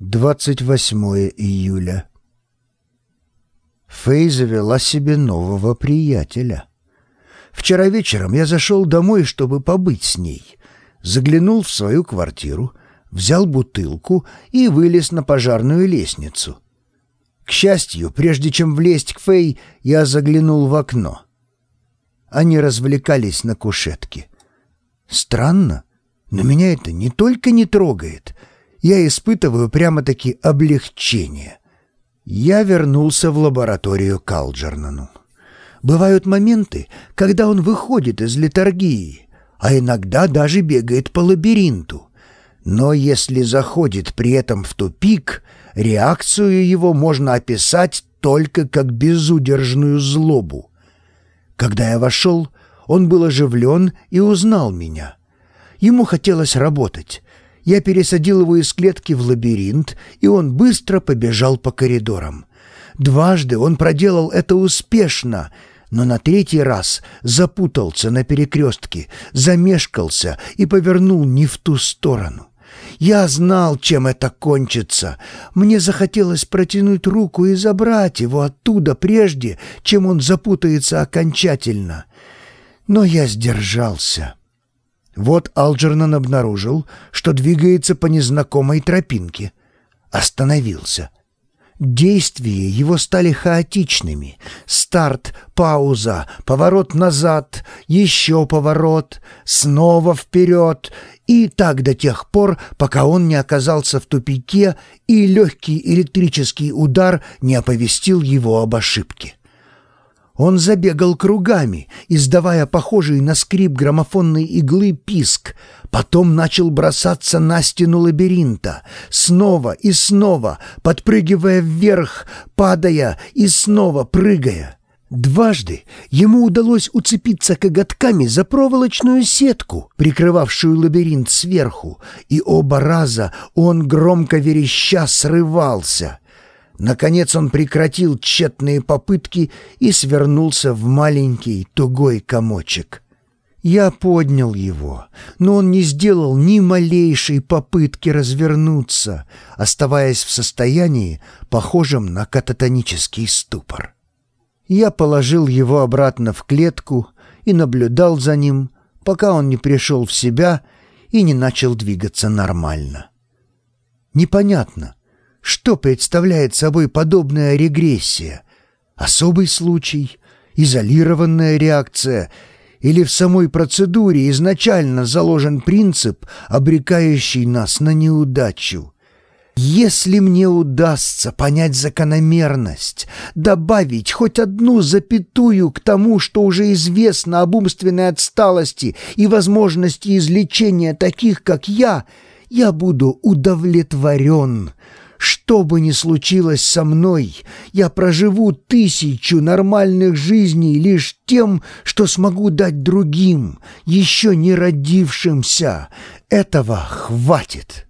28 июля. Фэй завела себе нового приятеля. Вчера вечером я зашел домой, чтобы побыть с ней. Заглянул в свою квартиру, взял бутылку и вылез на пожарную лестницу. К счастью, прежде чем влезть к Фэй, я заглянул в окно. Они развлекались на кушетке. Странно, но меня это не только не трогает — я испытываю прямо-таки облегчение. Я вернулся в лабораторию к Алджернану. Бывают моменты, когда он выходит из литургии, а иногда даже бегает по лабиринту. Но если заходит при этом в тупик, реакцию его можно описать только как безудержную злобу. Когда я вошел, он был оживлен и узнал меня. Ему хотелось работать, я пересадил его из клетки в лабиринт, и он быстро побежал по коридорам. Дважды он проделал это успешно, но на третий раз запутался на перекрестке, замешкался и повернул не в ту сторону. Я знал, чем это кончится. Мне захотелось протянуть руку и забрать его оттуда прежде, чем он запутается окончательно. Но я сдержался. Вот Алджернан обнаружил, что двигается по незнакомой тропинке. Остановился. Действия его стали хаотичными. Старт, пауза, поворот назад, еще поворот, снова вперед. И так до тех пор, пока он не оказался в тупике и легкий электрический удар не оповестил его об ошибке. Он забегал кругами, издавая похожий на скрип граммофонной иглы писк, потом начал бросаться на стену лабиринта, снова и снова, подпрыгивая вверх, падая и снова прыгая. Дважды ему удалось уцепиться коготками за проволочную сетку, прикрывавшую лабиринт сверху, и оба раза он громко вереща срывался — Наконец он прекратил тщетные попытки и свернулся в маленький тугой комочек. Я поднял его, но он не сделал ни малейшей попытки развернуться, оставаясь в состоянии, похожем на кататонический ступор. Я положил его обратно в клетку и наблюдал за ним, пока он не пришел в себя и не начал двигаться нормально. Непонятно, что представляет собой подобная регрессия? Особый случай? Изолированная реакция? Или в самой процедуре изначально заложен принцип, обрекающий нас на неудачу? Если мне удастся понять закономерность, добавить хоть одну запятую к тому, что уже известно об умственной отсталости и возможности излечения таких, как я, я буду удовлетворен, что бы ни случилось со мной, я проживу тысячу нормальных жизней лишь тем, что смогу дать другим, еще не родившимся. Этого хватит».